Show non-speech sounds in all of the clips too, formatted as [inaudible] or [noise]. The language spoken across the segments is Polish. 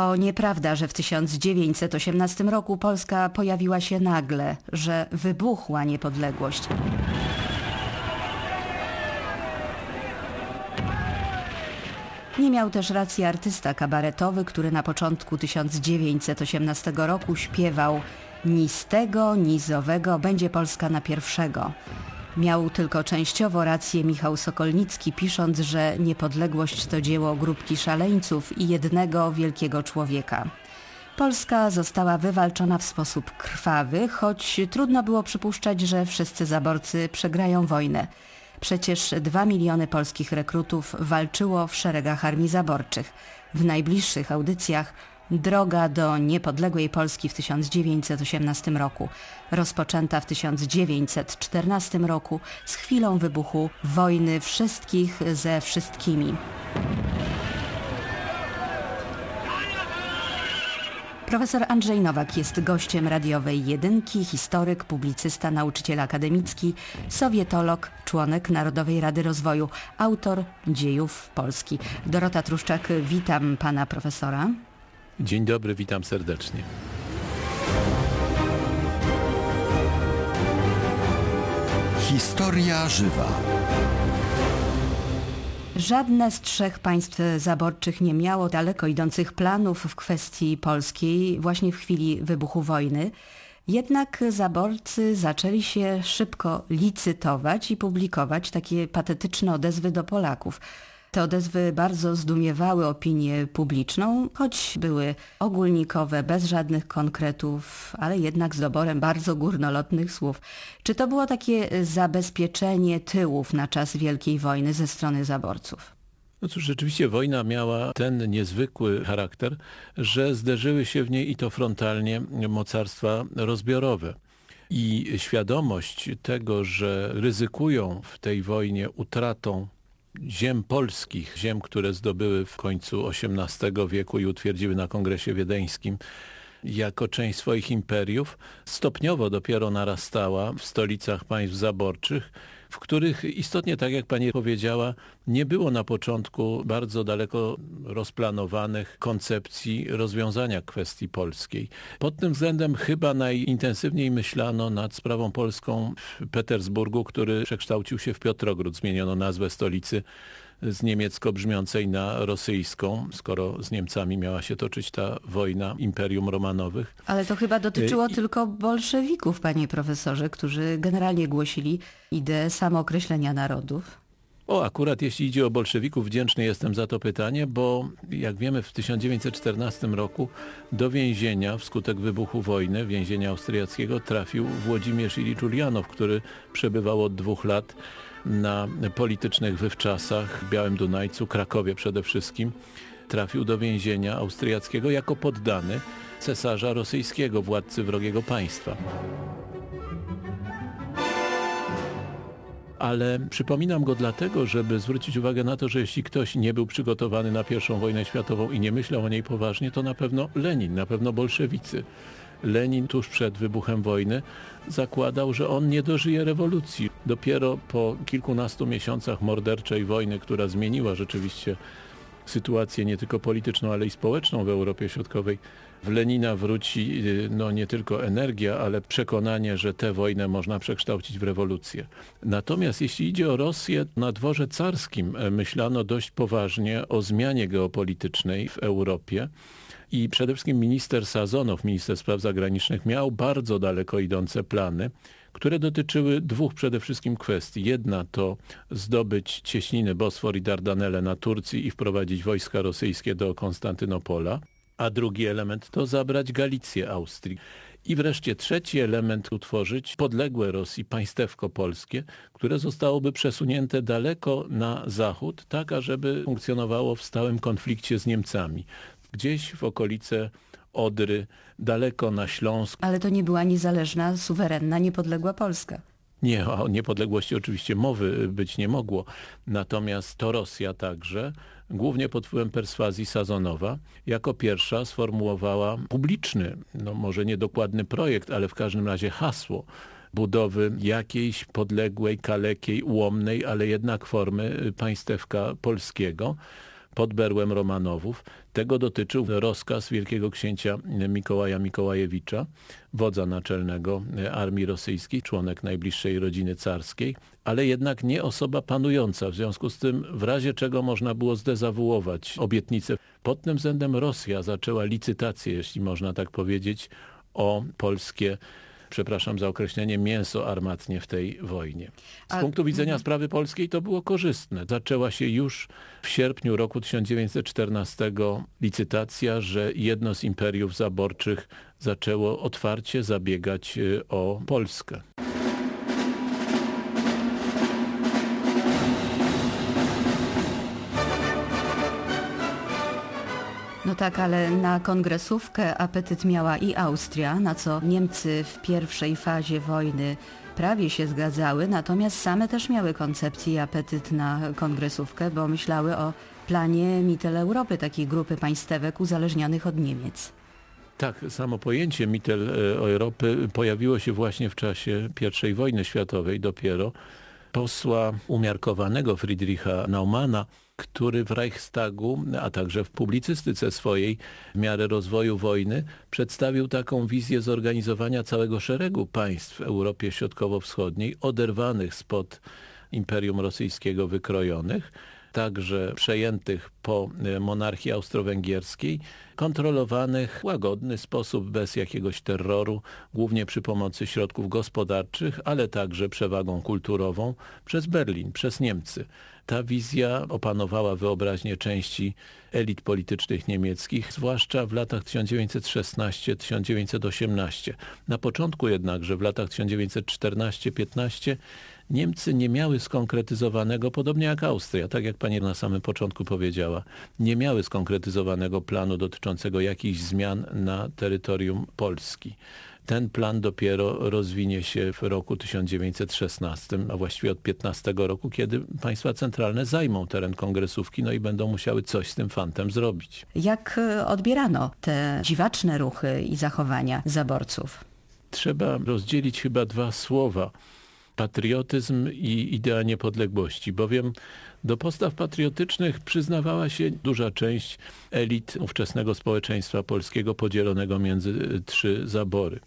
To nieprawda, że w 1918 roku Polska pojawiła się nagle, że wybuchła niepodległość. Nie miał też racji artysta kabaretowy, który na początku 1918 roku śpiewał Ni z tego, ni z owego będzie Polska na pierwszego. Miał tylko częściowo rację Michał Sokolnicki, pisząc, że niepodległość to dzieło grupki szaleńców i jednego wielkiego człowieka. Polska została wywalczona w sposób krwawy, choć trudno było przypuszczać, że wszyscy zaborcy przegrają wojnę. Przecież dwa miliony polskich rekrutów walczyło w szeregach armii zaborczych. W najbliższych audycjach Droga do niepodległej Polski w 1918 roku, rozpoczęta w 1914 roku z chwilą wybuchu wojny wszystkich ze wszystkimi. Profesor Andrzej Nowak jest gościem radiowej jedynki, historyk, publicysta, nauczyciel akademicki, sowietolog, członek Narodowej Rady Rozwoju, autor dziejów Polski. Dorota Truszczak, witam pana profesora. Dzień dobry, witam serdecznie. Historia żywa. Żadne z trzech państw zaborczych nie miało daleko idących planów w kwestii polskiej właśnie w chwili wybuchu wojny. Jednak zaborcy zaczęli się szybko licytować i publikować takie patetyczne odezwy do Polaków. Te odezwy bardzo zdumiewały opinię publiczną, choć były ogólnikowe, bez żadnych konkretów, ale jednak z doborem bardzo górnolotnych słów. Czy to było takie zabezpieczenie tyłów na czas Wielkiej Wojny ze strony zaborców? No cóż, rzeczywiście wojna miała ten niezwykły charakter, że zderzyły się w niej i to frontalnie mocarstwa rozbiorowe. I świadomość tego, że ryzykują w tej wojnie utratą ziem polskich, ziem, które zdobyły w końcu XVIII wieku i utwierdziły na Kongresie Wiedeńskim jako część swoich imperiów, stopniowo dopiero narastała w stolicach państw zaborczych, w których istotnie, tak jak pani powiedziała, nie było na początku bardzo daleko rozplanowanych koncepcji rozwiązania kwestii polskiej. Pod tym względem chyba najintensywniej myślano nad sprawą polską w Petersburgu, który przekształcił się w Piotrogród. Zmieniono nazwę stolicy z niemiecko brzmiącej na rosyjską, skoro z Niemcami miała się toczyć ta wojna Imperium Romanowych. Ale to chyba dotyczyło y, I... tylko bolszewików, panie profesorze, którzy generalnie głosili ideę samookreślenia narodów. O, akurat jeśli idzie o bolszewików, wdzięczny jestem za to pytanie, bo jak wiemy w 1914 roku do więzienia wskutek wybuchu wojny, więzienia austriackiego trafił Włodzimierz Ilicz Ulianow, który przebywał od dwóch lat na politycznych wywczasach w Białym Dunajcu, Krakowie przede wszystkim. Trafił do więzienia austriackiego jako poddany cesarza rosyjskiego, władcy wrogiego państwa. ale przypominam go dlatego, żeby zwrócić uwagę na to, że jeśli ktoś nie był przygotowany na pierwszą wojnę światową i nie myślał o niej poważnie, to na pewno Lenin, na pewno bolszewicy. Lenin tuż przed wybuchem wojny zakładał, że on nie dożyje rewolucji. Dopiero po kilkunastu miesiącach morderczej wojny, która zmieniła rzeczywiście sytuację nie tylko polityczną, ale i społeczną w Europie Środkowej, w Lenina wróci no, nie tylko energia, ale przekonanie, że tę wojnę można przekształcić w rewolucję. Natomiast jeśli idzie o Rosję, na dworze carskim myślano dość poważnie o zmianie geopolitycznej w Europie. I przede wszystkim minister Sazonow, minister spraw zagranicznych, miał bardzo daleko idące plany, które dotyczyły dwóch przede wszystkim kwestii. Jedna to zdobyć cieśniny Bosfor i Dardanelle na Turcji i wprowadzić wojska rosyjskie do Konstantynopola, a drugi element to zabrać Galicję Austrii. I wreszcie trzeci element utworzyć podległe Rosji państewko polskie, które zostałoby przesunięte daleko na zachód, tak ażeby funkcjonowało w stałym konflikcie z Niemcami gdzieś w okolice Odry, daleko na Śląsk. Ale to nie była niezależna, suwerenna, niepodległa Polska. Nie, o niepodległości oczywiście mowy być nie mogło. Natomiast to Rosja także, głównie pod wpływem perswazji Sazonowa, jako pierwsza sformułowała publiczny, no może niedokładny projekt, ale w każdym razie hasło budowy jakiejś podległej, kalekiej, ułomnej, ale jednak formy państewka polskiego pod berłem Romanowów. Tego dotyczył rozkaz wielkiego księcia Mikołaja Mikołajewicza, wodza naczelnego armii rosyjskiej, członek najbliższej rodziny carskiej, ale jednak nie osoba panująca. W związku z tym w razie czego można było zdezawuować obietnicę. Pod tym względem Rosja zaczęła licytację, jeśli można tak powiedzieć, o polskie przepraszam za określenie, mięso armatnie w tej wojnie. Z A- punktu widzenia mhm. sprawy polskiej to było korzystne. Zaczęła się już w sierpniu roku 1914 licytacja, że jedno z imperiów zaborczych zaczęło otwarcie zabiegać y, o Polskę. Tak, ale na kongresówkę apetyt miała i Austria, na co Niemcy w pierwszej fazie wojny prawie się zgadzały, natomiast same też miały koncepcję i apetyt na kongresówkę, bo myślały o planie Mitteleuropy, takiej grupy państewek uzależnionych od Niemiec. Tak, samo pojęcie Mittel e, Europy pojawiło się właśnie w czasie I wojny światowej dopiero. Posła umiarkowanego Friedricha Naumana, który w Reichstagu, a także w publicystyce swojej w miarę rozwoju wojny przedstawił taką wizję zorganizowania całego szeregu państw w Europie Środkowo-Wschodniej, oderwanych spod Imperium Rosyjskiego wykrojonych, także przejętych po e, monarchii austro-węgierskiej, kontrolowanych w łagodny sposób, bez jakiegoś terroru, głównie przy pomocy środków gospodarczych, ale także przewagą kulturową przez Berlin, przez Niemcy. Ta wizja opanowała wyobraźnię części elit politycznych niemieckich, zwłaszcza w latach 1916-1918. Na początku jednakże, w latach 1914-15 Niemcy nie miały skonkretyzowanego, podobnie jak Austria, tak jak pani na samym początku powiedziała, nie miały skonkretyzowanego planu dotyczącego jakichś zmian na terytorium Polski. Ten plan dopiero rozwinie się w roku 1916, a właściwie od 15 roku, kiedy państwa centralne zajmą teren kongresówki, no i będą musiały coś z tym fantem zrobić. Jak e, odbierano te dziwaczne ruchy i zachowania zaborców? Trzeba rozdzielić chyba dwa słowa. Patriotyzm i idea niepodległości, bowiem do postaw patriotycznych przyznawała się duża część elit ówczesnego społeczeństwa polskiego podzielonego między y, trzy zabory.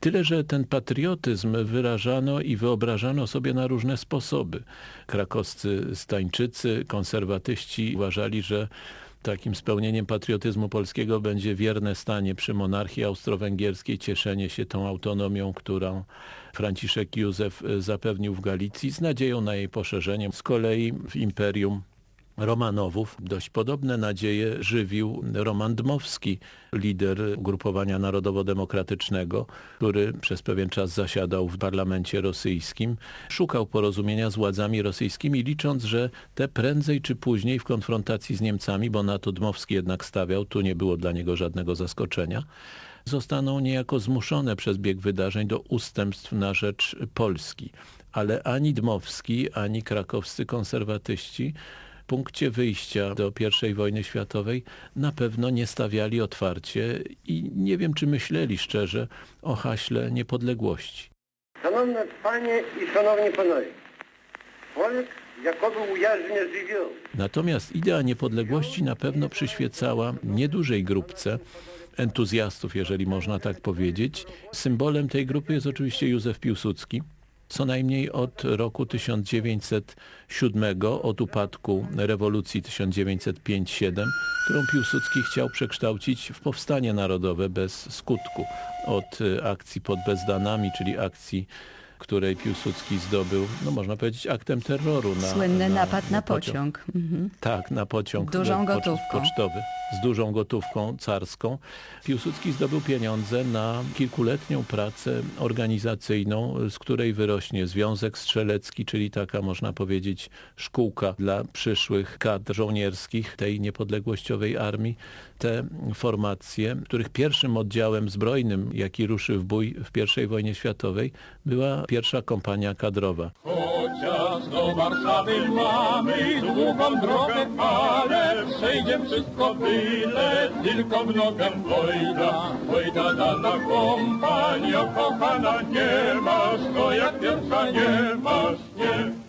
Tyle, że ten patriotyzm wyrażano i wyobrażano sobie na różne sposoby. Krakowscy stańczycy, konserwatyści uważali, że takim spełnieniem patriotyzmu polskiego będzie wierne stanie przy monarchii austro-węgierskiej, cieszenie się tą autonomią, którą Franciszek Józef e, zapewnił w Galicji z nadzieją na jej poszerzenie. Z kolei w imperium Romanowów dość podobne nadzieje żywił Roman Dmowski, lider ugrupowania narodowo-demokratycznego, który przez pewien czas zasiadał w parlamencie rosyjskim. Szukał porozumienia z władzami rosyjskimi, licząc, że te prędzej czy później w konfrontacji z Niemcami, bo na to Dmowski jednak stawiał, tu nie było dla niego żadnego zaskoczenia, zostaną niejako zmuszone przez bieg wydarzeń do ustępstw na rzecz Polski. Ale ani Dmowski, ani krakowscy konserwatyści punkcie wyjścia do I wojny światowej na pewno nie stawiali otwarcie i nie wiem, czy myśleli szczerze o haśle niepodległości. Szanowne Panie i Szanowni Panowie, Polek jakoby ujarznie żywioł. Natomiast idea niepodległości na pewno przyświecała niedużej grupce, entuzjastów, jeżeli można tak powiedzieć. Symbolem tej grupy jest oczywiście Józef Piłsudski, co najmniej od roku 1907, od upadku rewolucji 1905-7, którą Piłsudski chciał przekształcić w powstanie narodowe bez skutku. Od akcji pod Bezdanami, czyli akcji której Piłsudski zdobył, no można powiedzieć, aktem terroru. Na, Słynny napad na pociąg. Mhm. tak, na pociąg Dużą e, gotówką. pocztowy z dużą gotówką carską. Piłsudski zdobył pieniądze na kilkuletnią pracę organizacyjną, z której wyrośnie Związek Strzelecki, czyli taka można powiedzieć szkółka dla przyszłych kadr żołnierskich tej niepodległościowej armii. Te formacje, których pierwszym oddziałem zbrojnym, jaki ruszy w bój w I wojnie światowej, była pierwsza kompania kadrowa. Chociaż do Warszawy mamy długą drogę, ale przejdzie wszystko byle, tylko w nogę wojna. Wojna dana kompania, kochana, nie masz, to jak pierwsza nie masz, nie.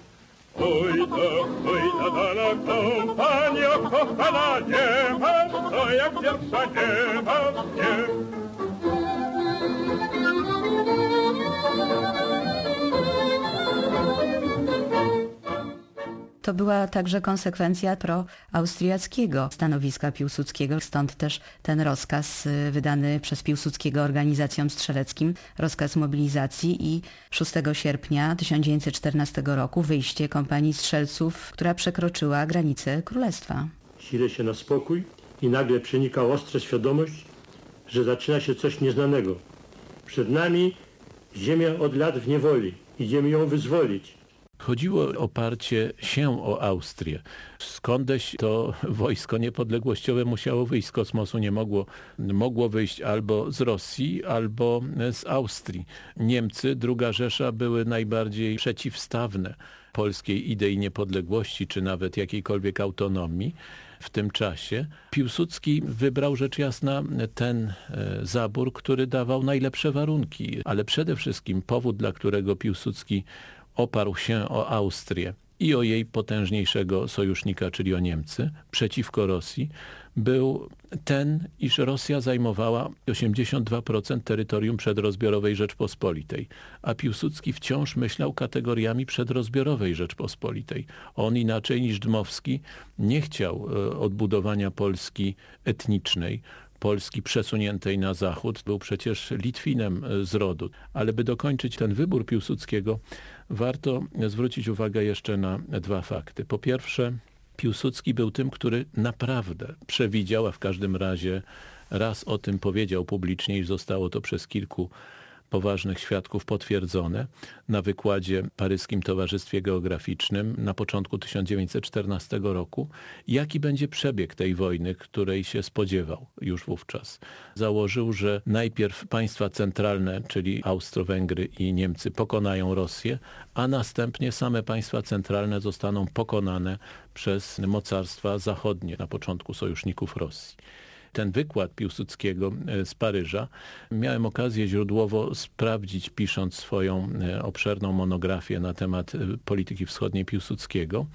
Pójdę, pójdę daleko, panie kochana, nie ma, to jak pierwsza nie ma, nie. To była także konsekwencja proaustriackiego stanowiska Piłsudskiego, stąd też ten rozkaz y, wydany przez Piłsudskiego organizacjom strzeleckim, rozkaz mobilizacji i 6 sierpnia 1914 roku wyjście kompanii strzelców, która przekroczyła granice królestwa. Sile się na spokój i nagle przenika ostra świadomość, że zaczyna się coś nieznanego. Przed nami ziemia od lat w niewoli. Idziemy ją wyzwolić. Chodziło o oparcie się o Austrię. Skądś to [laughs] wojsko niepodległościowe musiało wyjść z kosmosu, nie mogło, mogło wyjść albo z Rosji, albo z Austrii. Niemcy, druga Rzesza były najbardziej przeciwstawne polskiej idei niepodległości, czy nawet jakiejkolwiek autonomii w tym czasie. Piłsudski wybrał rzecz jasna ten e, zabór, który dawał najlepsze warunki, ale przede wszystkim powód, dla którego Piłsudski oparł się o Austrię i o jej potężniejszego sojusznika, czyli o Niemcy, przeciwko Rosji, był ten, iż Rosja zajmowała 82% terytorium przedrozbiorowej Rzeczpospolitej, a Piłsudski wciąż myślał kategoriami przedrozbiorowej Rzeczpospolitej. On inaczej niż Dmowski nie chciał e, odbudowania Polski etnicznej, Polski przesuniętej na zachód. Był przecież Litwinem e, z rodu. Ale by dokończyć ten wybór Piłsudskiego, warto zwrócić uwagę jeszcze na dwa fakty. Po pierwsze, Piłsudski był tym, który naprawdę przewidział, a w każdym razie raz o tym powiedział publicznie i zostało to przez kilku poważnych świadków potwierdzone na wykładzie Paryskim Towarzystwie Geograficznym na początku 1914 roku, jaki będzie przebieg tej wojny, której się spodziewał już wówczas. Założył, że najpierw państwa centralne, czyli Austro-Węgry i Niemcy pokonają Rosję, a następnie same państwa centralne zostaną pokonane przez mocarstwa zachodnie, na początku sojuszników Rosji ten wykład Piłsudskiego e, z Paryża. Miałem okazję źródłowo sprawdzić, pisząc swoją e, obszerną monografię na temat e, polityki wschodniej Piłsudskiego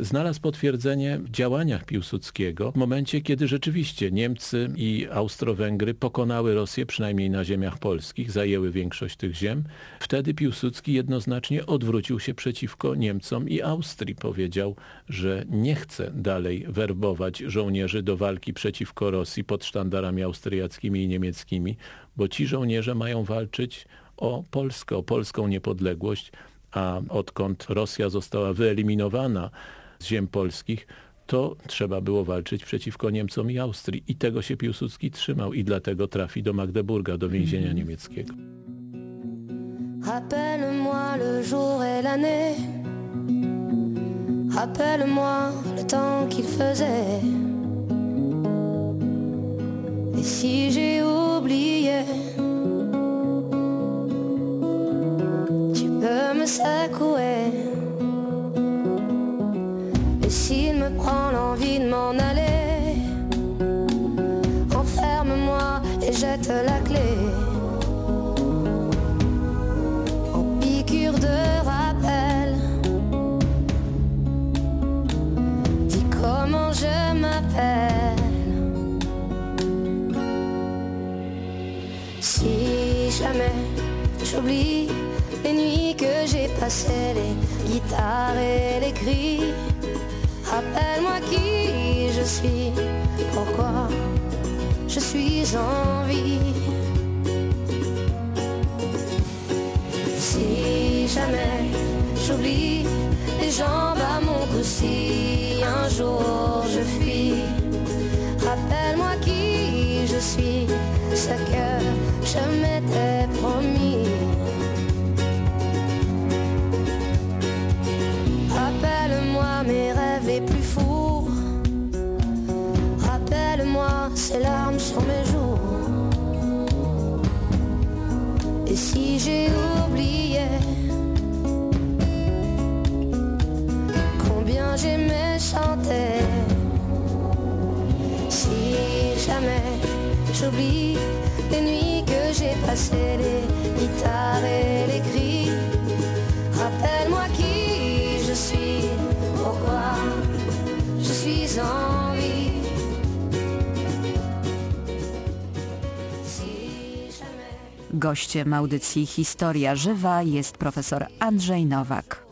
znalazł potwierdzenie w działaniach Piłsudskiego w momencie, kiedy rzeczywiście Niemcy i Austro-Węgry pokonały Rosję, przynajmniej na ziemiach polskich, zajęły większość tych ziem. Wtedy Piłsudski jednoznacznie odwrócił się przeciwko Niemcom i Austrii. Powiedział, że nie chce dalej werbować żołnierzy do walki przeciwko Rosji pod sztandarami austriackimi i niemieckimi, bo ci żołnierze mają walczyć o Polskę, o polską niepodległość, a odkąd Rosja została wyeliminowana z ziem polskich, to trzeba było walczyć przeciwko Niemcom i Austrii. I tego się Piłsudski trzymał i dlatego trafi do Magdeburga, do więzienia niemieckiego. Rappelle-moi le jour et l'année Rappelle-moi le temps qu'il faisait Et si j'ai oublié Tu peux me secouer je si j'ai oublié. Combien j'aimais chanter, si jamais j'oublie les nuits que j'ai passées, Gościem audycji Historia Żywa jest profesor Andrzej Nowak.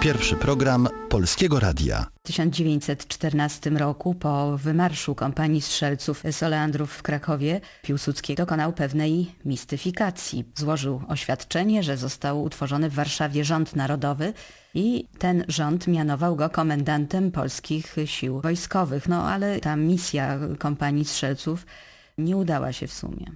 Pierwszy program Polskiego Radia. W 1914 roku po wymarszu kompanii strzelców Soleandrów w Krakowie Piłsudski dokonał pewnej mistyfikacji. Złożył oświadczenie, że został utworzony w Warszawie rząd narodowy i ten rząd mianował go komendantem polskich sił wojskowych. No ale ta misja kompanii strzelców nie udała się w sumie.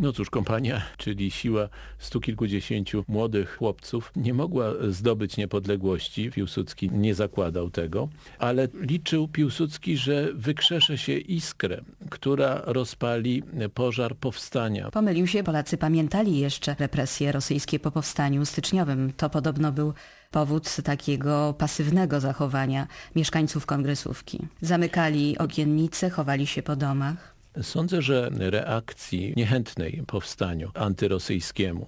No cóż, kompania, czyli siła stu kilkudziesięciu młodych chłopców nie mogła zdobyć niepodległości. Piłsudski nie zakładał tego, ale liczył Piłsudski, że wykrzesze się iskrę, która rozpali pożar powstania. Pomylił się, Polacy pamiętali jeszcze represje rosyjskie po powstaniu styczniowym. To podobno był powód takiego pasywnego zachowania mieszkańców kongresówki. Zamykali okiennice, chowali się po domach. Sądzę, że reakcji niechętnej powstaniu antyrosyjskiemu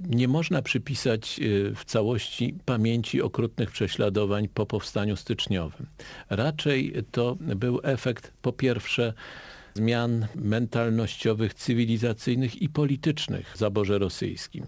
nie można przypisać y, w całości pamięci okrutnych prześladowań po powstaniu styczniowym. Raczej to był efekt po pierwsze zmian mentalnościowych, cywilizacyjnych i politycznych w zaborze rosyjskim.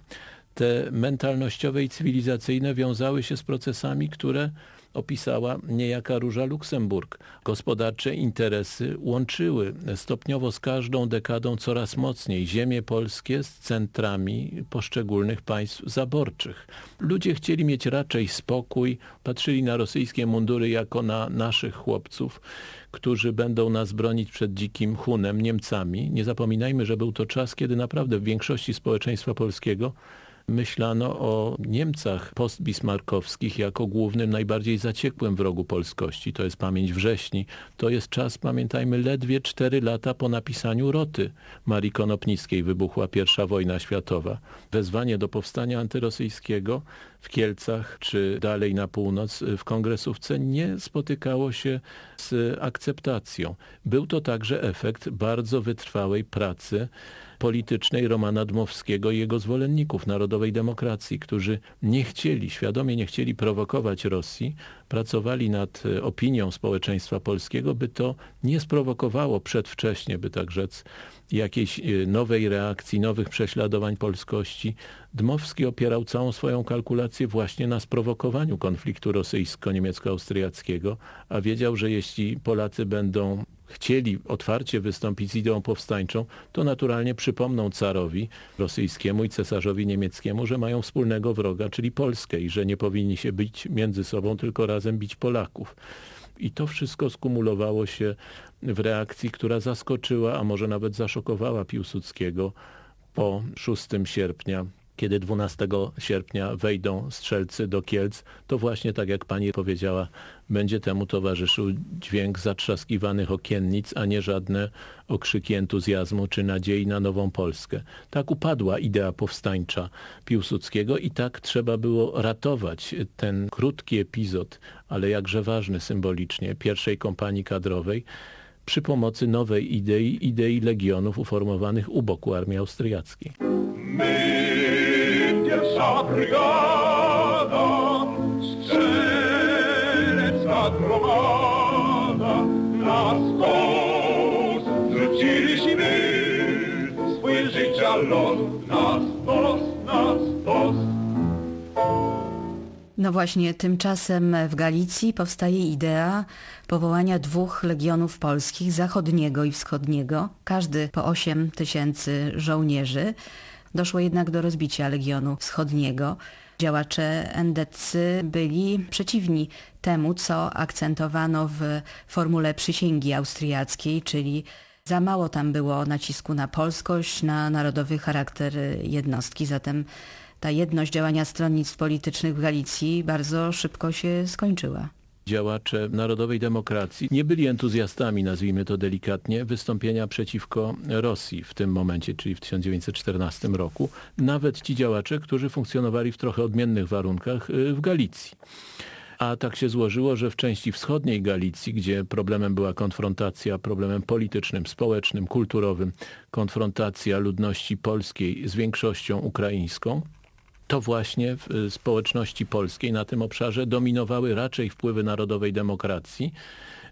Te mentalnościowe i cywilizacyjne wiązały się z procesami, które opisała niejaka Róża Luksemburg. Gospodarcze interesy łączyły stopniowo z każdą dekadą coraz mocniej ziemie polskie z centrami poszczególnych państw zaborczych. Ludzie chcieli mieć raczej spokój, patrzyli na rosyjskie mundury jako na naszych chłopców, którzy będą nas bronić przed dzikim Hunem, Niemcami. Nie zapominajmy, że był to czas, kiedy naprawdę w większości społeczeństwa polskiego myślano o Niemcach postbismarkowskich jako głównym, najbardziej zaciekłym wrogu polskości. To jest pamięć wrześni. To jest czas, pamiętajmy, ledwie cztery lata po napisaniu Roty Marii Konopnickiej wybuchła I wojna światowa. Wezwanie do powstania antyrosyjskiego w Kielcach czy dalej na północ w kongresówce nie spotykało się z akceptacją. Był to także efekt bardzo wytrwałej pracy politycznej Romana Dmowskiego i jego zwolenników narodowej demokracji, którzy nie chcieli, świadomie nie chcieli prowokować Rosji, pracowali nad e, opinią społeczeństwa polskiego, by to nie sprowokowało przedwcześnie, by tak rzec, jakiejś e, nowej reakcji, nowych prześladowań polskości. Dmowski opierał całą swoją kalkulację właśnie na sprowokowaniu konfliktu rosyjsko-niemiecko-austriackiego, a wiedział, że jeśli Polacy będą chcieli otwarcie wystąpić z ideą powstańczą, to naturalnie przypomną carowi rosyjskiemu i cesarzowi niemieckiemu, że mają wspólnego wroga, czyli Polskę i że nie powinni się bić między sobą, tylko razem bić Polaków. I to wszystko skumulowało się w reakcji, która zaskoczyła, a może nawet zaszokowała Piłsudskiego po 6 sierpnia kiedy 12 sierpnia wejdą strzelcy do Kielc, to właśnie tak jak pani powiedziała, będzie temu towarzyszył dźwięk zatrzaskiwanych okiennic, a nie żadne okrzyki entuzjazmu czy nadziei na nową Polskę. Tak upadła idea powstańcza Piłsudskiego i tak trzeba było ratować ten krótki epizod, ale jakże ważny symbolicznie, pierwszej kompanii kadrowej, przy pomocy nowej idei, idei legionów uformowanych u boku armii austriackiej. My, pierwsza brygada, strzelecka gromada, na stos rzuciliśmy swój życia los, na stos, na stos. No właśnie, tymczasem w Galicji powstaje idea powołania dwóch legionów polskich, zachodniego i wschodniego, każdy po 8 tysięcy żołnierzy. Doszło jednak do rozbicia Legionu Wschodniego. Działacze endecy byli przeciwni temu, co akcentowano w formule przysięgi austriackiej, czyli za mało tam było nacisku na polskość, na narodowy charakter jednostki. Zatem ta jedność działania stronnictw politycznych w Galicji bardzo szybko się skończyła działacze narodowej demokracji nie byli entuzjastami, nazwijmy to delikatnie, wystąpienia przeciwko Rosji w tym momencie, czyli w 1914 roku. Nawet ci działacze, którzy funkcjonowali w trochę odmiennych warunkach y, w Galicji. A tak się złożyło, że w części wschodniej Galicji, gdzie problemem była konfrontacja, problemem politycznym, społecznym, kulturowym, konfrontacja ludności polskiej z większością ukraińską, to właśnie w y, społeczności polskiej na tym obszarze dominowały raczej wpływy narodowej demokracji,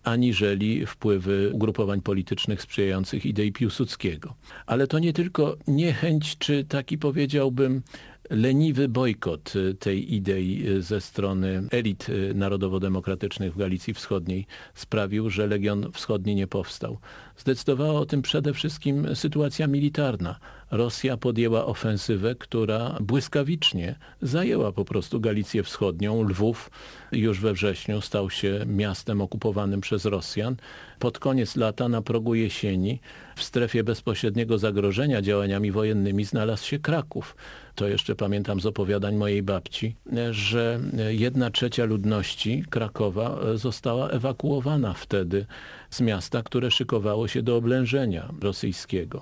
aniżeli wpływy ugrupowań politycznych sprzyjających idei Piłsudskiego. Ale to nie tylko niechęć, czy taki powiedziałbym leniwy bojkot y, tej idei y, ze strony elit narodowo-demokratycznych w Galicji Wschodniej sprawił, że Legion Wschodni nie powstał. Zdecydowała o tym przede wszystkim sytuacja militarna. Rosja podjęła ofensywę, która błyskawicznie zajęła po prostu Galicję Wschodnią. Lwów już we wrześniu stał się miastem okupowanym przez Rosjan. Pod koniec lata, na progu jesieni, w strefie bezpośredniego zagrożenia działaniami wojennymi znalazł się Kraków. To jeszcze pamiętam z opowiadań mojej babci, że jedna trzecia ludności Krakowa została ewakuowana wtedy z miasta, które szykowało się do oblężenia rosyjskiego.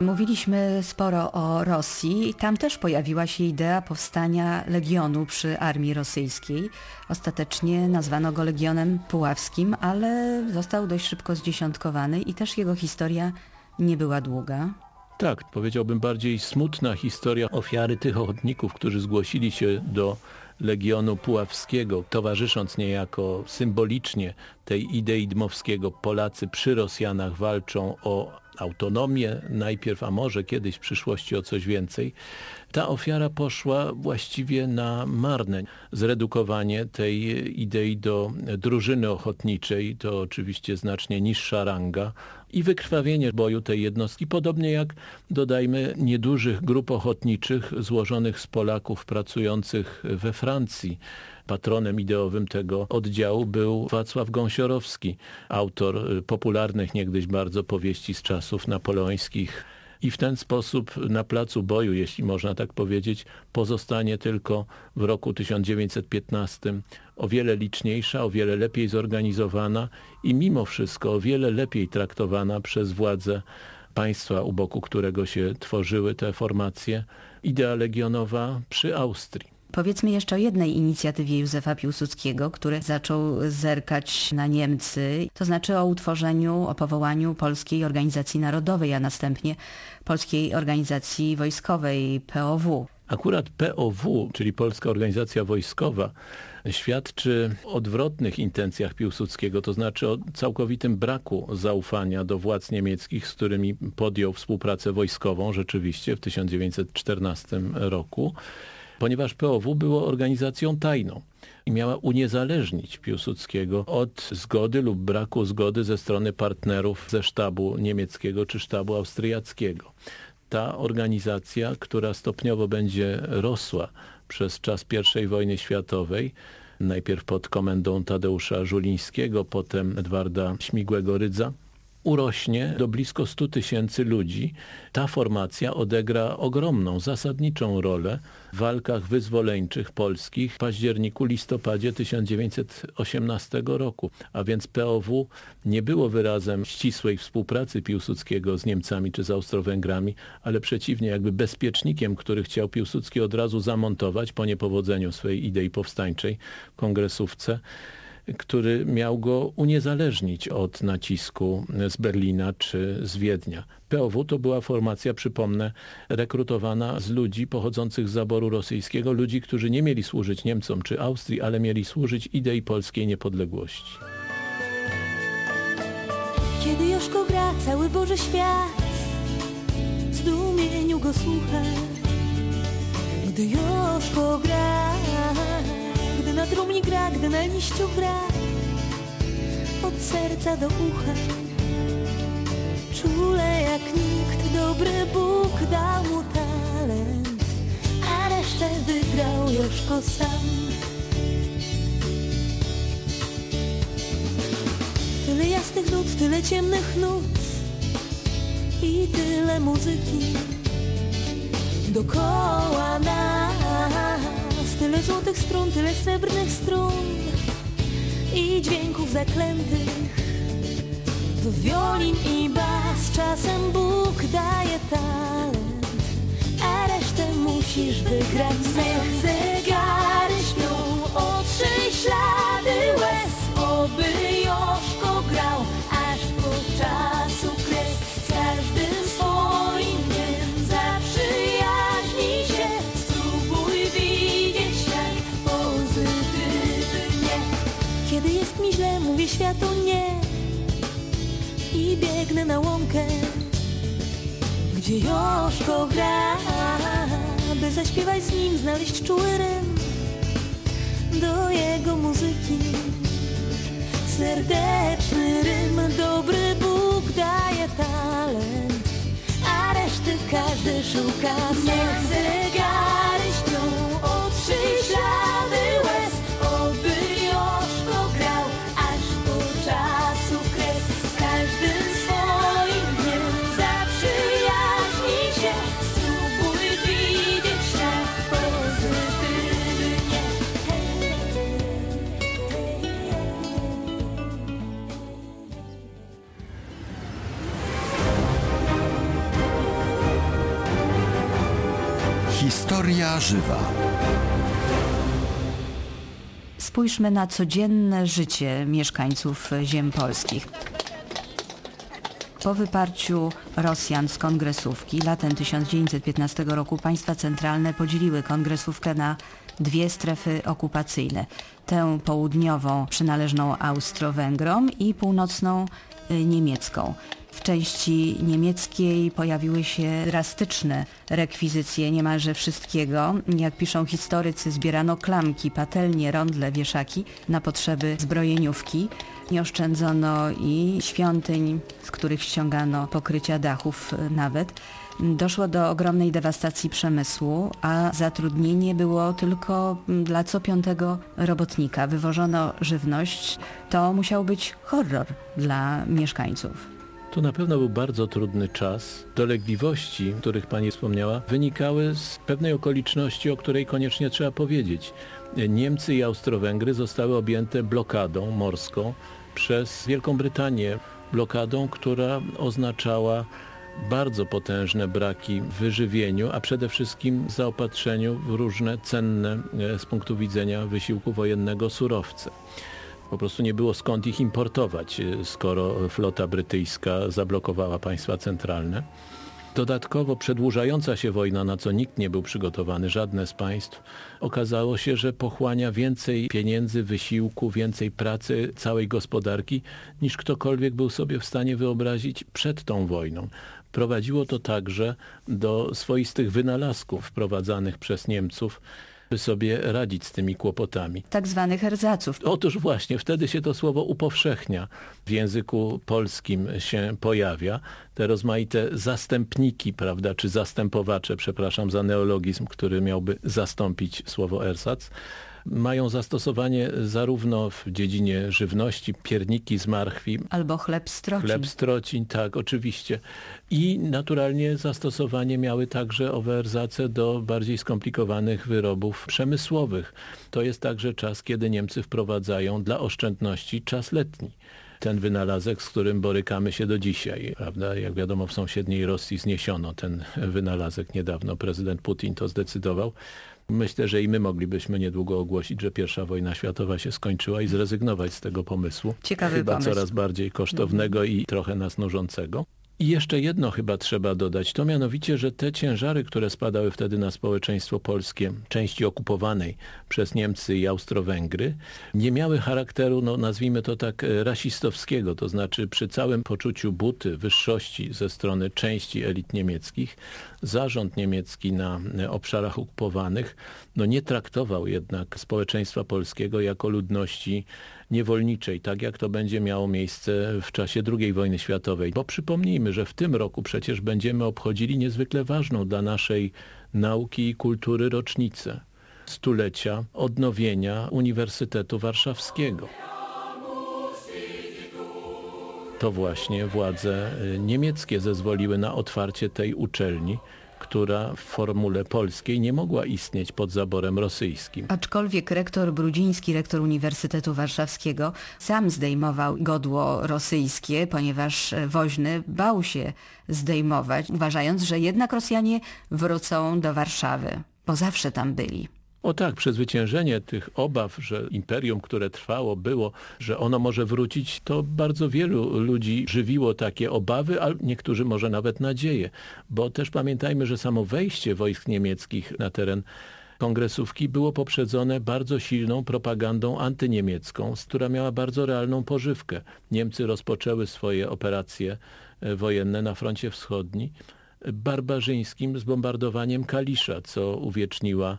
Mówiliśmy sporo o Rosji. Tam też pojawiła się idea powstania legionu przy armii rosyjskiej. Ostatecznie nazwano go Legionem Puławskim, ale został dość szybko zdziesiątkowany i też jego historia nie była długa. Tak, powiedziałbym bardziej smutna historia ofiary tych ochotników, którzy zgłosili się do Legionu Puławskiego, towarzysząc niejako symbolicznie tej idei Dmowskiego. Polacy przy Rosjanach walczą o autonomię najpierw, a może kiedyś w przyszłości o coś więcej. Ta ofiara poszła właściwie na marne. Zredukowanie tej idei do drużyny ochotniczej to oczywiście znacznie niższa ranga i wykrwawienie boju tej jednostki, podobnie jak dodajmy niedużych grup ochotniczych złożonych z Polaków pracujących we Francji. Patronem ideowym tego oddziału był Wacław Gąsiorowski, autor y, popularnych niegdyś bardzo powieści z czasów napoleońskich. I w ten sposób na placu boju, jeśli można tak powiedzieć, pozostanie tylko w roku 1915 o wiele liczniejsza, o wiele lepiej zorganizowana i mimo wszystko o wiele lepiej traktowana przez władze państwa, u boku którego się tworzyły te formacje, idea legionowa przy Austrii. Powiedzmy jeszcze o jednej inicjatywie Józefa Piłsudskiego, który zaczął zerkać na Niemcy, to znaczy o utworzeniu, o powołaniu Polskiej Organizacji Narodowej, a następnie Polskiej Organizacji Wojskowej POW. Akurat POW, czyli Polska Organizacja Wojskowa, świadczy o odwrotnych intencjach Piłsudskiego, to znaczy o całkowitym braku zaufania do władz niemieckich, z którymi podjął współpracę wojskową rzeczywiście w 1914 roku ponieważ POW było organizacją tajną i miała uniezależnić Piłsudskiego od zgody lub braku zgody ze strony partnerów ze sztabu niemieckiego czy sztabu austriackiego. Ta organizacja, która stopniowo będzie rosła przez czas I wojny światowej, najpierw pod komendą Tadeusza Żulińskiego, potem Edwarda Śmigłego-Rydza, urośnie do blisko 100 tysięcy ludzi. Ta formacja odegra ogromną, zasadniczą rolę w walkach wyzwoleńczych polskich w październiku, listopadzie 1918 roku. A więc POW nie było wyrazem ścisłej współpracy Piłsudskiego z Niemcami czy z Austro-Węgrami, ale przeciwnie, jakby bezpiecznikiem, który chciał Piłsudski od razu zamontować po niepowodzeniu swojej idei powstańczej kongresówce który miał go uniezależnić od nacisku z Berlina czy z Wiednia. POW to była formacja, przypomnę, rekrutowana z ludzi pochodzących z zaboru rosyjskiego, ludzi, którzy nie mieli służyć Niemcom czy Austrii, ale mieli służyć idei polskiej niepodległości. Kiedy Joszko gra cały Boży świat, w zdumieniu go słucha. Gdy Joszko gra, na trumni gra, gdy na liściu gra, od serca do ucha. Czule jak nikt, dobry Bóg dał mu talent, a resztę wygrał Joszko sam. Tyle jasnych nut, tyle ciemnych nut i tyle muzyki dokoła nas. Tyle złotych strun, tyle srebrnych strun i dźwięków zaklętych. W wiolin i bas czasem Bóg daje talent, a resztę musisz wygrać Niech zegary śpią, otrzyj ślady gdzie światu nie i biegnę na łąkę, gdzie Joszko gra, by zaśpiewać z nim, znaleźć czuły rym do jego muzyki. Serdeczny rym, dobry Bóg daje talent, a reszty każdy szuka. Niech Żywa. Spójrzmy na codzienne życie mieszkańców ziem polskich. Po wyparciu Rosjan z kongresówki latem 1915 roku państwa centralne podzieliły kongresówkę na dwie strefy okupacyjne. Tę południową przynależną Austro-Węgrom i północną niemiecką. W części niemieckiej pojawiły się drastyczne rekwizycje niemalże wszystkiego. Jak piszą historycy, zbierano klamki, patelnie, rondle, wieszaki na potrzeby zbrojeniówki. Nie oszczędzono i świątyń, z których ściągano pokrycia dachów y, nawet. Doszło do ogromnej dewastacji przemysłu, a zatrudnienie było tylko mm, dla co piątego robotnika. Wywożono żywność. To musiał być horror dla mieszkańców. To na pewno był bardzo trudny czas. Dolegliwości, o których Pani wspomniała, wynikały z pewnej okoliczności, o której koniecznie trzeba powiedzieć. Niemcy i Austro-Węgry zostały objęte blokadą morską przez Wielką Brytanię. Blokadą, która oznaczała bardzo potężne braki w wyżywieniu, a przede wszystkim zaopatrzeniu w różne cenne e, z punktu widzenia wysiłku wojennego surowce. Po prostu nie było skąd ich importować, e, skoro flota brytyjska zablokowała państwa centralne. Dodatkowo przedłużająca się wojna, na co nikt nie był przygotowany, żadne z państw, okazało się, że pochłania więcej pieniędzy, wysiłku, więcej pracy całej gospodarki, niż ktokolwiek był sobie w stanie wyobrazić przed tą wojną. Prowadziło to także do swoistych wynalazków wprowadzanych przez Niemców, by sobie radzić z tymi kłopotami. Tak zwanych erzaców. Otóż właśnie, wtedy się to słowo upowszechnia. W języku polskim się pojawia. Te rozmaite zastępniki, prawda, czy zastępowacze, przepraszam za neologizm, który miałby zastąpić słowo ersac, mają zastosowanie zarówno w dziedzinie żywności, pierniki z marchwi, Albo chleb strocin. Chleb strocin, tak, oczywiście. I naturalnie zastosowanie miały także owe erzace do bardziej skomplikowanych wyrobów przemysłowych. To jest także czas, kiedy Niemcy wprowadzają dla oszczędności czas letni. Ten wynalazek, z którym borykamy się do dzisiaj. Prawda? Jak wiadomo, w sąsiedniej Rosji zniesiono ten wynalazek niedawno. Prezydent Putin to zdecydował. Myślę, że i my moglibyśmy niedługo ogłosić, że pierwsza wojna światowa się skończyła i zrezygnować z tego pomysłu. Ciekawy Chyba pomysł. coraz bardziej kosztownego i trochę nas nużącego. I jeszcze jedno chyba trzeba dodać, to mianowicie, że te ciężary, które spadały wtedy na społeczeństwo polskie, części okupowanej przez Niemcy i Austro-Węgry, nie miały charakteru, no nazwijmy to tak, e, rasistowskiego, to znaczy przy całym poczuciu buty, wyższości ze strony części elit niemieckich, zarząd niemiecki na e, obszarach okupowanych no nie traktował jednak społeczeństwa polskiego jako ludności niewolniczej, tak jak to będzie miało miejsce w czasie II wojny światowej. Bo przypomnijmy, że w tym roku przecież będziemy obchodzili niezwykle ważną dla naszej nauki i kultury rocznicę. Stulecia odnowienia Uniwersytetu Warszawskiego. To właśnie władze y, niemieckie zezwoliły na otwarcie tej uczelni, która w formule polskiej nie mogła istnieć pod zaborem rosyjskim. Aczkolwiek rektor Brudziński, rektor Uniwersytetu Warszawskiego, sam zdejmował godło rosyjskie, ponieważ woźny bał się zdejmować, uważając, że jednak Rosjanie wrócą do Warszawy, bo zawsze tam byli. O tak, przezwyciężenie tych obaw, że imperium, które trwało, było, że ono może wrócić, to bardzo wielu ludzi żywiło takie obawy, a niektórzy może nawet nadzieję. Bo też pamiętajmy, że samo wejście wojsk niemieckich na teren kongresówki było poprzedzone bardzo silną propagandą antyniemiecką, która miała bardzo realną pożywkę. Niemcy rozpoczęły swoje operacje e, wojenne na froncie wschodnim barbarzyńskim zbombardowaniem Kalisza, co uwieczniła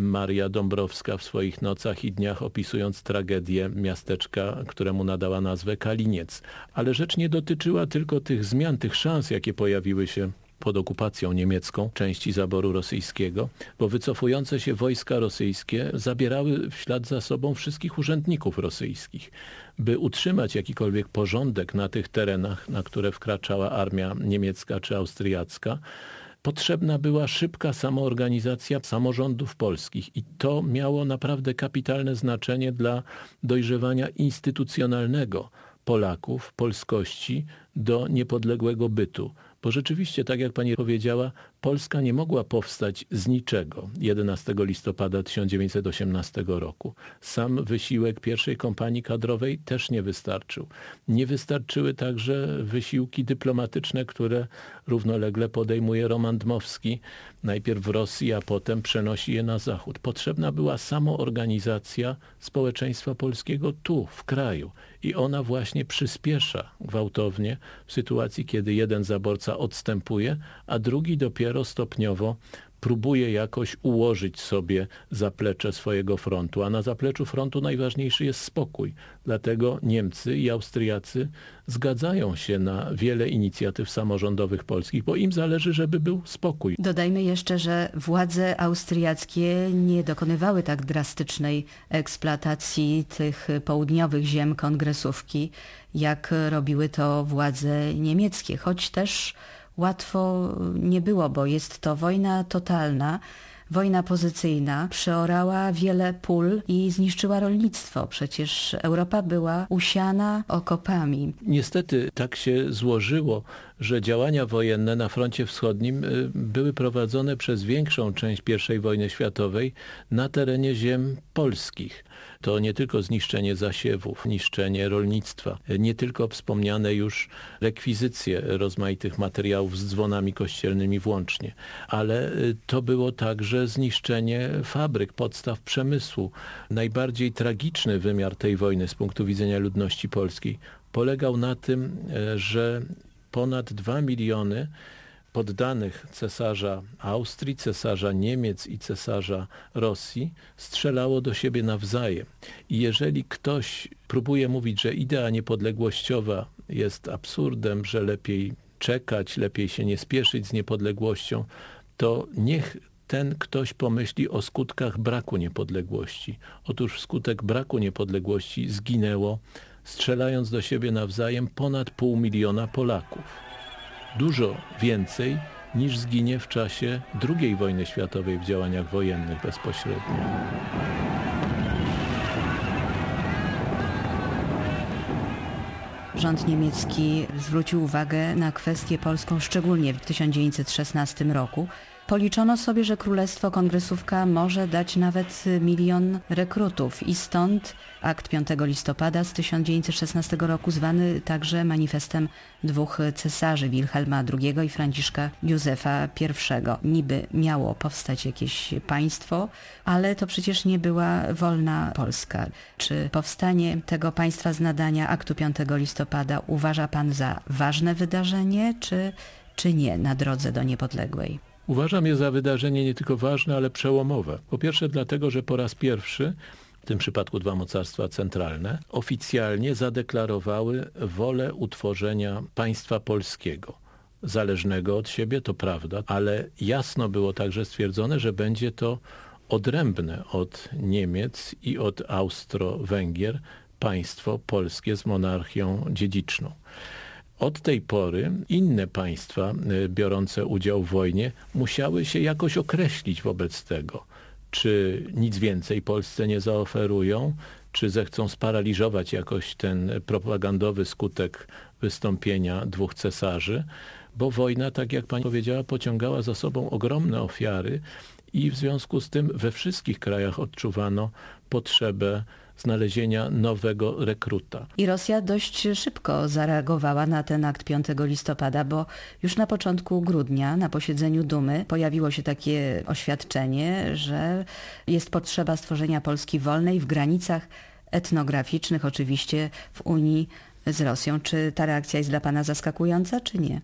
Maria Dąbrowska w swoich nocach i dniach opisując tragedię miasteczka, któremu nadała nazwę Kaliniec. Ale rzecz nie dotyczyła tylko tych zmian, tych szans, jakie pojawiły się pod okupacją niemiecką części zaboru rosyjskiego, bo wycofujące się wojska rosyjskie zabierały w ślad za sobą wszystkich urzędników rosyjskich. By utrzymać jakikolwiek porządek na tych terenach, na które wkraczała armia niemiecka czy austriacka, potrzebna była szybka samoorganizacja samorządów polskich i to miało naprawdę kapitalne znaczenie dla dojrzewania instytucjonalnego Polaków, polskości do niepodległego bytu. Bo rzeczywiście, tak jak pani powiedziała, Polska nie mogła powstać z niczego 11 listopada 1918 roku. Sam wysiłek pierwszej kompanii kadrowej też nie wystarczył. Nie wystarczyły także wysiłki dyplomatyczne, które równolegle podejmuje Roman Dmowski, najpierw w Rosji, a potem przenosi je na Zachód. Potrzebna była samoorganizacja społeczeństwa polskiego tu, w kraju. I ona właśnie przyspiesza gwałtownie w sytuacji, kiedy jeden zaborca odstępuje, a drugi dopiero stopniowo próbuje jakoś ułożyć sobie zaplecze swojego frontu, a na zapleczu frontu najważniejszy jest spokój. Dlatego Niemcy i Austriacy zgadzają się na wiele inicjatyw samorządowych polskich, bo im zależy, żeby był spokój. Dodajmy jeszcze, że władze austriackie nie dokonywały tak drastycznej eksploatacji tych południowych ziem kongresówki, jak robiły to władze niemieckie, choć też łatwo nie było, bo jest to wojna totalna. Wojna pozycyjna przeorała wiele pól i zniszczyła rolnictwo. Przecież Europa była usiana okopami. Niestety tak się złożyło, że działania wojenne na froncie wschodnim y, były prowadzone przez większą część I wojny światowej na terenie ziem polskich. To nie tylko zniszczenie zasiewów, niszczenie rolnictwa, nie tylko wspomniane już rekwizycje rozmaitych materiałów z dzwonami kościelnymi włącznie, ale y, to było także zniszczenie fabryk, podstaw przemysłu. Najbardziej tragiczny wymiar tej wojny z punktu widzenia ludności polskiej polegał na tym, e, że ponad 2 miliony poddanych cesarza Austrii, cesarza Niemiec i cesarza Rosji strzelało do siebie nawzajem. I jeżeli ktoś próbuje mówić, że idea niepodległościowa jest absurdem, że lepiej czekać, lepiej się nie spieszyć z niepodległością, to niech ten ktoś pomyśli o skutkach braku niepodległości. Otóż wskutek braku niepodległości zginęło, strzelając do siebie nawzajem, ponad pół miliona Polaków dużo więcej niż zginie w czasie II wojny światowej w działaniach wojennych bezpośrednio. Rząd niemiecki zwrócił uwagę na kwestię polską szczególnie w 1916 roku, Policzono sobie, że Królestwo Kongresówka może dać nawet milion rekrutów i stąd akt 5 listopada z 1916 roku zwany także manifestem dwóch cesarzy, Wilhelma II i Franciszka Józefa I. Niby miało powstać jakieś państwo, ale to przecież nie była wolna Polska. Czy powstanie tego państwa z nadania aktu 5 listopada uważa pan za ważne wydarzenie, czy, czy nie na drodze do niepodległej? Uważam je za wydarzenie nie tylko ważne, ale przełomowe. Po pierwsze dlatego, że po raz pierwszy w tym przypadku dwa mocarstwa centralne, oficjalnie zadeklarowały wolę utworzenia państwa polskiego. Zależnego od siebie, to prawda, ale jasno było także stwierdzone, że będzie to odrębne od Niemiec i od Austro-Węgier państwo polskie z monarchią dziedziczną. Od tej pory inne państwa y, biorące udział w wojnie musiały się jakoś określić wobec tego. Czy nic więcej Polsce nie zaoferują, czy zechcą sparaliżować jakoś ten propagandowy skutek wystąpienia dwóch cesarzy, bo wojna, tak jak pani powiedziała, pociągała za sobą ogromne ofiary i w związku z tym we wszystkich krajach odczuwano potrzebę znalezienia nowego rekruta. I Rosja dość szybko zareagowała na ten akt 5 listopada, bo już na początku grudnia na posiedzeniu Dumy pojawiło się takie oświadczenie, że jest potrzeba stworzenia Polski wolnej w granicach etnograficznych, oczywiście w Unii z Rosją. Czy ta reakcja jest dla Pana zaskakująca, czy nie?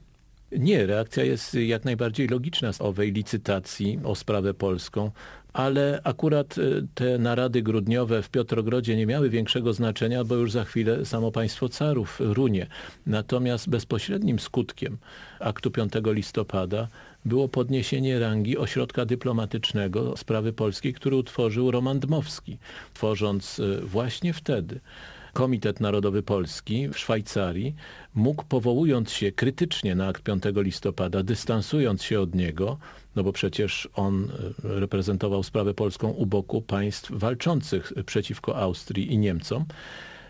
Nie, reakcja jest jak najbardziej logiczna z owej licytacji o sprawę polską, ale akurat e, te narady grudniowe w Piotrogrodzie nie miały większego znaczenia, bo już za chwilę samo państwo carów runie. Natomiast bezpośrednim skutkiem aktu 5 listopada było podniesienie rangi ośrodka dyplomatycznego sprawy polskiej, który utworzył Roman Dmowski, tworząc e, właśnie wtedy Komitet Narodowy Polski w Szwajcarii mógł powołując się krytycznie na akt 5 listopada, dystansując się od niego, no bo przecież on e, reprezentował sprawę polską u boku państw walczących przeciwko Austrii i Niemcom,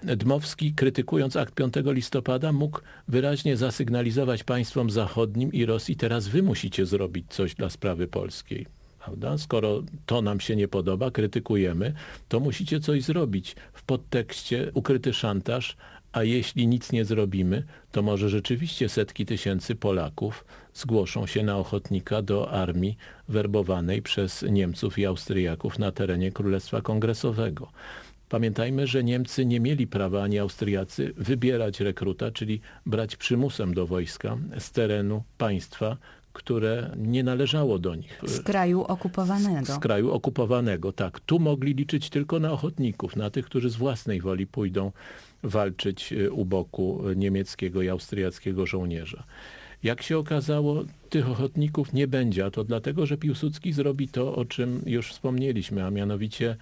Dmowski, krytykując akt 5 listopada, mógł wyraźnie zasygnalizować państwom zachodnim i Rosji, teraz wy musicie zrobić coś dla sprawy polskiej. Prawda? Skoro to nam się nie podoba, krytykujemy, to musicie coś zrobić. W podtekście ukryty szantaż, a jeśli nic nie zrobimy, to może rzeczywiście setki tysięcy Polaków zgłoszą się na ochotnika do armii werbowanej przez Niemców i Austriaków na terenie Królestwa Kongresowego. Pamiętajmy, że Niemcy nie mieli prawa ani Austriacy wybierać rekruta, czyli brać przymusem do wojska z terenu państwa, które nie należało do nich. Z kraju okupowanego. Z, z kraju okupowanego, tak. Tu mogli liczyć tylko na ochotników, na tych, którzy z własnej woli pójdą walczyć e, u boku niemieckiego i austriackiego żołnierza. Jak się okazało, tych ochotników nie będzie, a to dlatego, że Piłsudski zrobi to, o czym już wspomnieliśmy, a mianowicie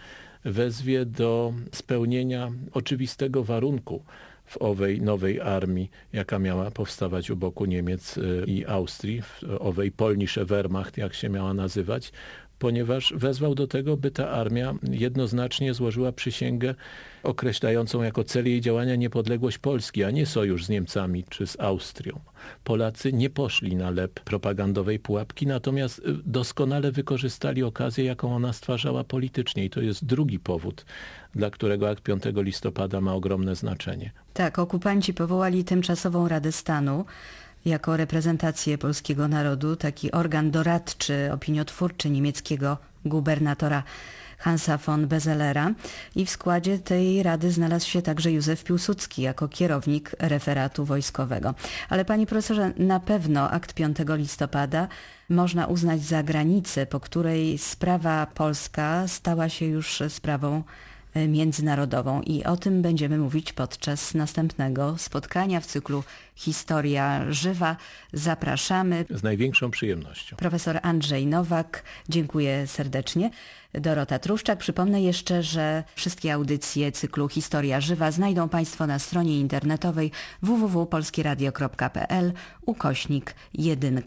wezwie do spełnienia oczywistego warunku w owej nowej armii, jaka miała powstawać u boku Niemiec y, i Austrii, w owej Polnische Wehrmacht, jak się miała nazywać, ponieważ wezwał do tego, by ta armia jednoznacznie złożyła przysięgę określającą jako cel jej działania niepodległość Polski, a nie sojusz z Niemcami czy z Austrią. Polacy nie poszli na lep propagandowej pułapki, natomiast y, doskonale wykorzystali okazję, jaką ona stwarzała politycznie i to jest drugi powód, dla którego akt 5 listopada ma ogromne znaczenie. Tak, okupanci powołali tymczasową Radę Stanu, jako reprezentację polskiego narodu, taki organ doradczy, opiniotwórczy niemieckiego gubernatora Hansa von Bezelera i w składzie tej rady znalazł się także Józef Piłsudski jako kierownik referatu wojskowego. Ale panie profesorze, na pewno akt 5 listopada można uznać za granicę, po której sprawa polska stała się już sprawą międzynarodową i o tym będziemy mówić podczas następnego spotkania w cyklu Historia Żywa. Zapraszamy. Z największą przyjemnością. Profesor Andrzej Nowak, dziękuję serdecznie. Dorota Truszczak. Przypomnę jeszcze, że wszystkie audycje cyklu Historia Żywa znajdą Państwo na stronie internetowej www.polskieradio.pl ukośnik 1.